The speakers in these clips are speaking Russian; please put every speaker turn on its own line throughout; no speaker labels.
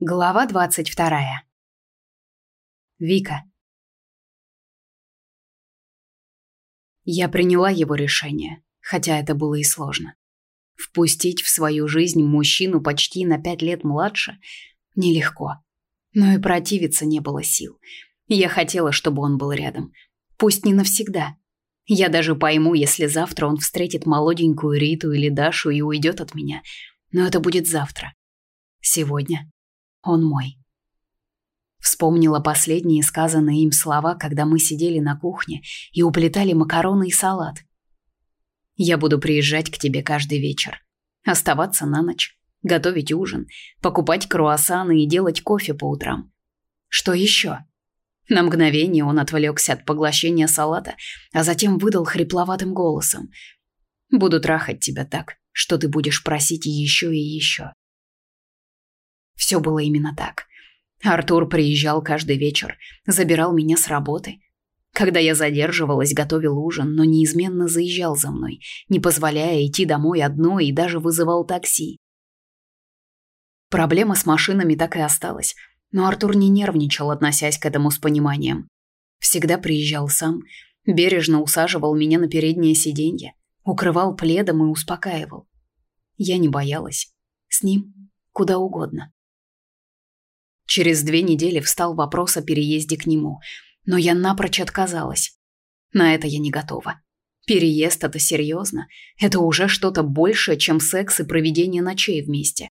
Глава 22. Вика. Я приняла его решение, хотя это было и сложно. Впустить в свою жизнь мужчину почти на пять лет младше нелегко. Но и противиться не было сил. Я хотела, чтобы он был рядом. Пусть не навсегда. Я даже пойму, если завтра он встретит молоденькую Риту или Дашу и уйдет от меня. Но это будет завтра. Сегодня он мой. Вспомнила последние сказанные им слова, когда мы сидели на кухне и уплетали макароны и салат. «Я буду приезжать к тебе каждый вечер, оставаться на ночь, готовить ужин, покупать круассаны и делать кофе по утрам. Что еще?» На мгновение он отвлекся от поглощения салата, а затем выдал хрипловатым голосом. «Буду трахать тебя так, что ты будешь просить еще и еще. Все было именно так. Артур приезжал каждый вечер, забирал меня с работы. Когда я задерживалась, готовил ужин, но неизменно заезжал за мной, не позволяя идти домой одной и даже вызывал такси. Проблема с машинами так и осталась, но Артур не нервничал, относясь к этому с пониманием. Всегда приезжал сам, бережно усаживал меня на переднее сиденье, укрывал пледом и успокаивал. Я не боялась. С ним куда угодно. Через две недели встал вопрос о переезде к нему, но я напрочь отказалась. На это я не готова. Переезд это серьезно. Это уже что-то большее, чем секс и проведение ночей вместе.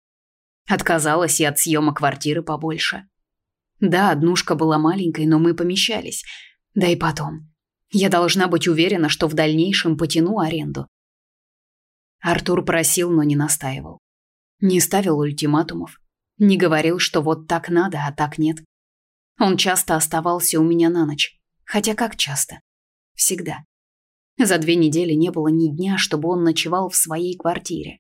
Отказалась и от съема квартиры побольше. Да, однушка была маленькой, но мы помещались. Да и потом. Я должна быть уверена, что в дальнейшем потяну аренду. Артур просил, но не настаивал. Не ставил ультиматумов. Не говорил, что вот так надо, а так нет. Он часто оставался у меня на ночь. Хотя как часто? Всегда. За две недели не было ни дня, чтобы он ночевал в своей квартире.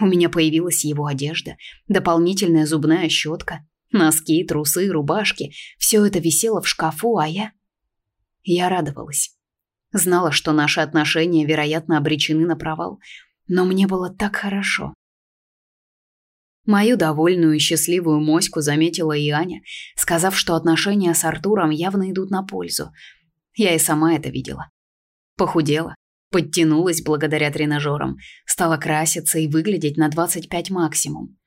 У меня появилась его одежда, дополнительная зубная щетка, носки, трусы, рубашки. Все это висело в шкафу, а я... Я радовалась. Знала, что наши отношения, вероятно, обречены на провал. Но мне было так хорошо. Мою довольную и счастливую моську заметила и Аня, сказав, что отношения с Артуром явно идут на пользу. Я и сама это видела. Похудела, подтянулась благодаря тренажерам, стала краситься и выглядеть на 25 максимум.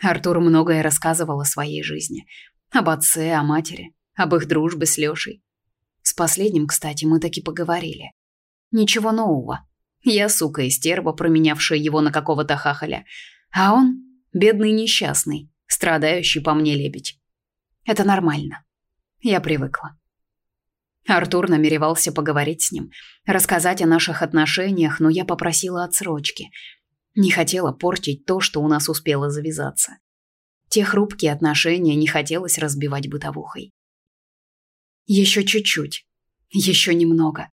Артур многое рассказывал о своей жизни. Об отце, о матери, об их дружбе с Лешей. С последним, кстати, мы таки поговорили. Ничего нового. Я, сука и стерва, променявшая его на какого-то хахаля – а он – бедный несчастный, страдающий по мне лебедь. Это нормально. Я привыкла. Артур намеревался поговорить с ним, рассказать о наших отношениях, но я попросила отсрочки. Не хотела портить то, что у нас успело завязаться. Те хрупкие отношения не хотелось разбивать бытовухой. Еще чуть-чуть, еще немного.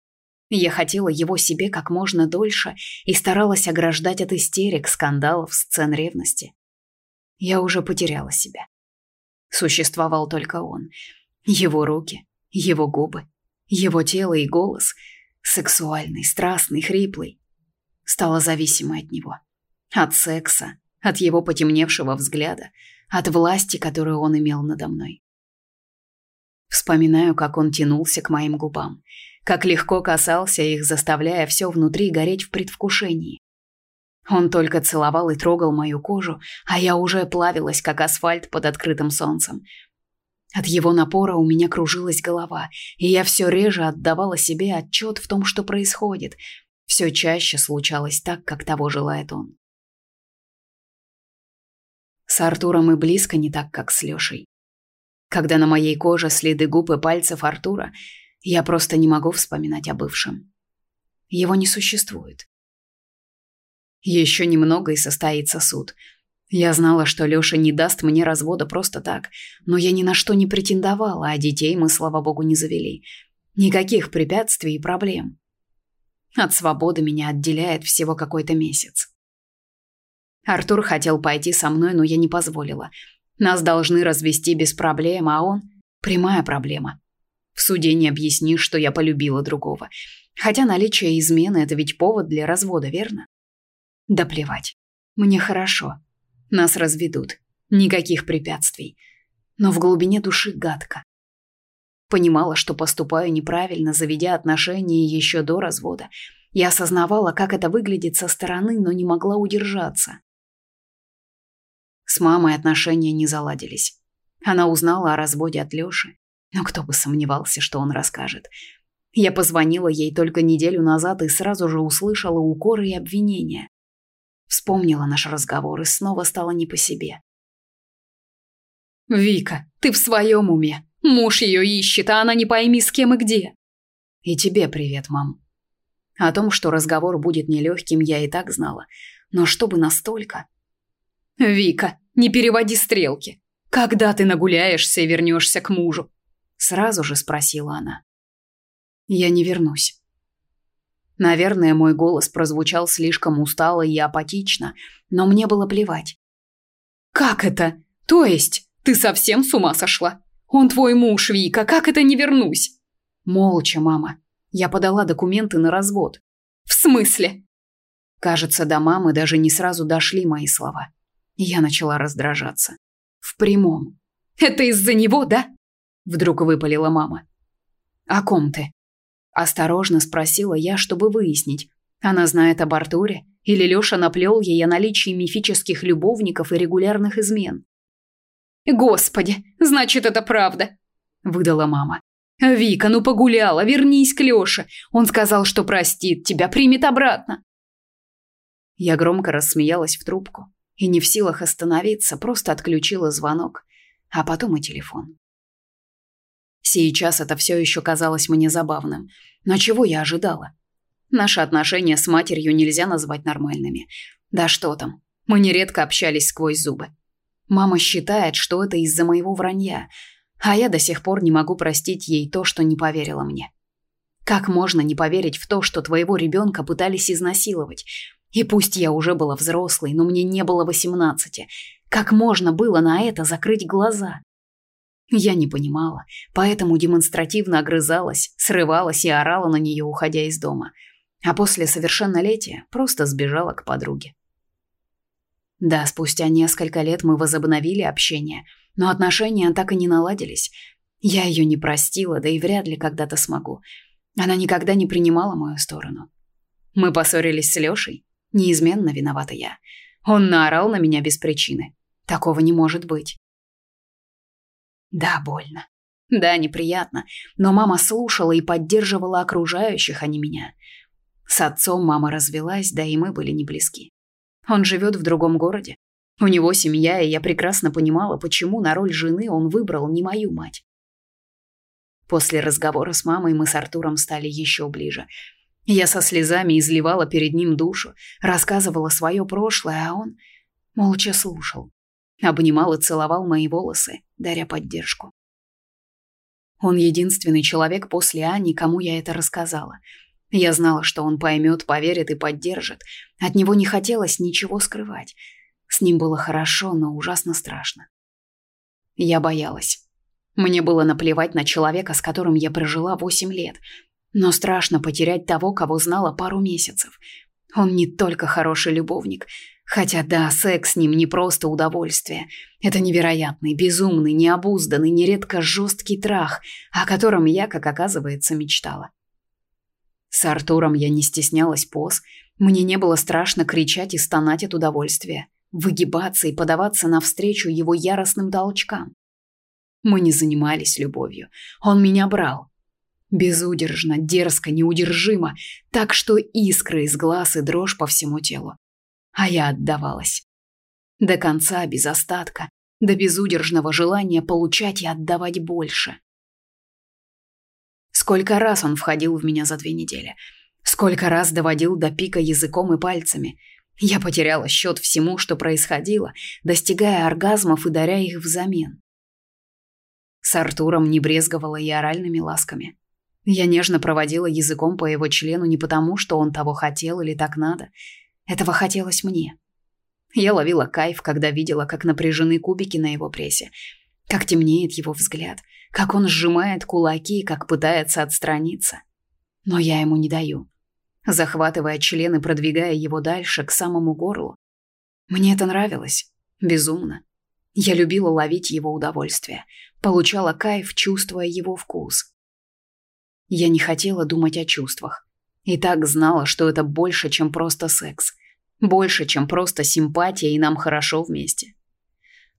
Я хотела его себе как можно дольше и старалась ограждать от истерик, скандалов, сцен ревности. Я уже потеряла себя. Существовал только он. Его руки, его губы, его тело и голос. Сексуальный, страстный, хриплый. Стала зависимой от него. От секса, от его потемневшего взгляда, от власти, которую он имел надо мной. Вспоминаю, как он тянулся к моим губам – как легко касался их, заставляя все внутри гореть в предвкушении. Он только целовал и трогал мою кожу, а я уже плавилась, как асфальт под открытым солнцем. От его напора у меня кружилась голова, и я все реже отдавала себе отчет в том, что происходит. Все чаще случалось так, как того желает он. С Артуром и близко не так, как с Лешей. Когда на моей коже следы губ и пальцев Артура, я просто не могу вспоминать о бывшем. Его не существует. Еще немного и состоится суд. Я знала, что Леша не даст мне развода просто так, но я ни на что не претендовала, а детей мы, слава богу, не завели. Никаких препятствий и проблем. От свободы меня отделяет всего какой-то месяц. Артур хотел пойти со мной, но я не позволила. Нас должны развести без проблем, а он прямая проблема. В суде не объясни, что я полюбила другого. Хотя наличие измены – это ведь повод для развода, верно? Да плевать. Мне хорошо. Нас разведут. Никаких препятствий. Но в глубине души гадко. Понимала, что поступаю неправильно, заведя отношения еще до развода. Я осознавала, как это выглядит со стороны, но не могла удержаться. С мамой отношения не заладились. Она узнала о разводе от Лёши. Но кто бы сомневался, что он расскажет. Я позвонила ей только неделю назад и сразу же услышала укоры и обвинения. Вспомнила наш разговор и снова стала не по себе. «Вика, ты в своем уме. Муж ее ищет, а она не пойми с кем и где». «И тебе привет, мам». О том, что разговор будет нелегким, я и так знала. Но чтобы настолько... «Вика, не переводи стрелки. Когда ты нагуляешься и вернешься к мужу? Сразу же спросила она. «Я не вернусь». Наверное, мой голос прозвучал слишком устало и апатично, но мне было плевать. «Как это? То есть? Ты совсем с ума сошла? Он твой муж, Вика, как это не вернусь?» «Молча, мама. Я подала документы на развод». «В смысле?» Кажется, до мамы даже не сразу дошли мои слова. Я начала раздражаться. В прямом. «Это из-за него, да?» Вдруг выпалила мама. «О ком ты?» Осторожно спросила я, чтобы выяснить. Она знает об Артуре? Или Лёша наплёл ей о наличии мифических любовников и регулярных измен? «Господи, значит, это правда!» – выдала мама. «Вика, ну погуляла, вернись к Лёше. Он сказал, что простит тебя, примет обратно». Я громко рассмеялась в трубку и не в силах остановиться, просто отключила звонок, а потом и телефон. Сейчас это все еще казалось мне забавным, но чего я ожидала? Наши отношения с матерью нельзя назвать нормальными. Да что там, мы нередко общались сквозь зубы. Мама считает, что это из-за моего вранья, а я до сих пор не могу простить ей то, что не поверила мне. Как можно не поверить в то, что твоего ребенка пытались изнасиловать? И пусть я уже была взрослой, но мне не было восемнадцати. Как можно было на это закрыть глаза? Я не понимала, поэтому демонстративно огрызалась, срывалась и орала на нее, уходя из дома. А после совершеннолетия просто сбежала к подруге. Да, спустя несколько лет мы возобновили общение, но отношения так и не наладились. Я ее не простила, да и вряд ли когда-то смогу. Она никогда не принимала мою сторону. Мы поссорились с Лешей. Неизменно виновата я. Он наорал на меня без причины. Такого не может быть. Да, больно. Да, неприятно. Но мама слушала и поддерживала окружающих, а не меня. С отцом мама развелась, да и мы были не близки. Он живет в другом городе. У него семья, и я прекрасно понимала, почему на роль жены он выбрал не мою мать. После разговора с мамой мы с Артуром стали еще ближе. Я со слезами изливала перед ним душу, рассказывала свое прошлое, а он молча слушал обнимал и целовал мои волосы, даря поддержку. Он единственный человек после Ани, кому я это рассказала. Я знала, что он поймет, поверит и поддержит. От него не хотелось ничего скрывать. С ним было хорошо, но ужасно страшно. Я боялась. Мне было наплевать на человека, с которым я прожила восемь лет. Но страшно потерять того, кого знала пару месяцев. Он не только хороший любовник — Хотя да, секс с ним не просто удовольствие. Это невероятный, безумный, необузданный, нередко жесткий трах, о котором я, как оказывается, мечтала. С Артуром я не стеснялась поз, мне не было страшно кричать и стонать от удовольствия, выгибаться и подаваться навстречу его яростным толчкам. Мы не занимались любовью, он меня брал. Безудержно, дерзко, неудержимо, так что искры из глаз и дрожь по всему телу а я отдавалась. До конца, без остатка, до безудержного желания получать и отдавать больше. Сколько раз он входил в меня за две недели. Сколько раз доводил до пика языком и пальцами. Я потеряла счет всему, что происходило, достигая оргазмов и даря их взамен. С Артуром не брезговала и оральными ласками. Я нежно проводила языком по его члену не потому, что он того хотел или так надо — этого хотелось мне. Я ловила кайф, когда видела, как напряжены кубики на его прессе, как темнеет его взгляд, как он сжимает кулаки, как пытается отстраниться. Но я ему не даю. Захватывая член и продвигая его дальше, к самому горлу. Мне это нравилось. Безумно. Я любила ловить его удовольствие. Получала кайф, чувствуя его вкус. Я не хотела думать о чувствах. И так знала, что это больше, чем просто секс. Больше, чем просто симпатия, и нам хорошо вместе.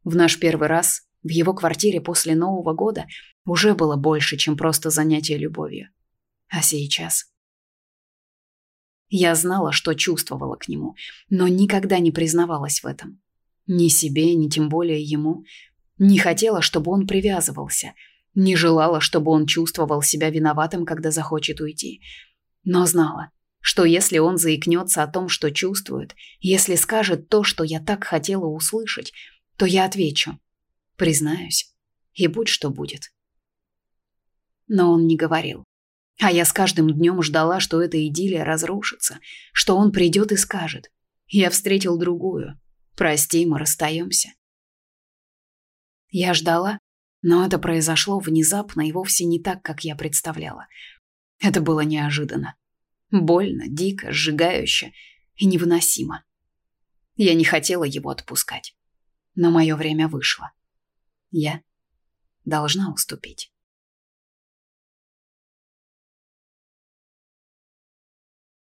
В наш первый раз в его квартире после Нового года уже было больше, чем просто занятие любовью. А сейчас... Я знала, что чувствовала к нему, но никогда не признавалась в этом. Ни себе, ни тем более ему. Не хотела, чтобы он привязывался. Не желала, чтобы он чувствовал себя виноватым, когда захочет уйти но знала, что если он заикнется о том, что чувствует, если скажет то, что я так хотела услышать, то я отвечу. Признаюсь. И будь что будет. Но он не говорил. А я с каждым днем ждала, что эта идиллия разрушится, что он придет и скажет. Я встретил другую. Прости, мы расстаемся. Я ждала, но это произошло внезапно и вовсе не так, как я представляла. Это было неожиданно. Больно, дико, сжигающе и невыносимо. Я не хотела его отпускать. Но мое время вышло. Я должна уступить.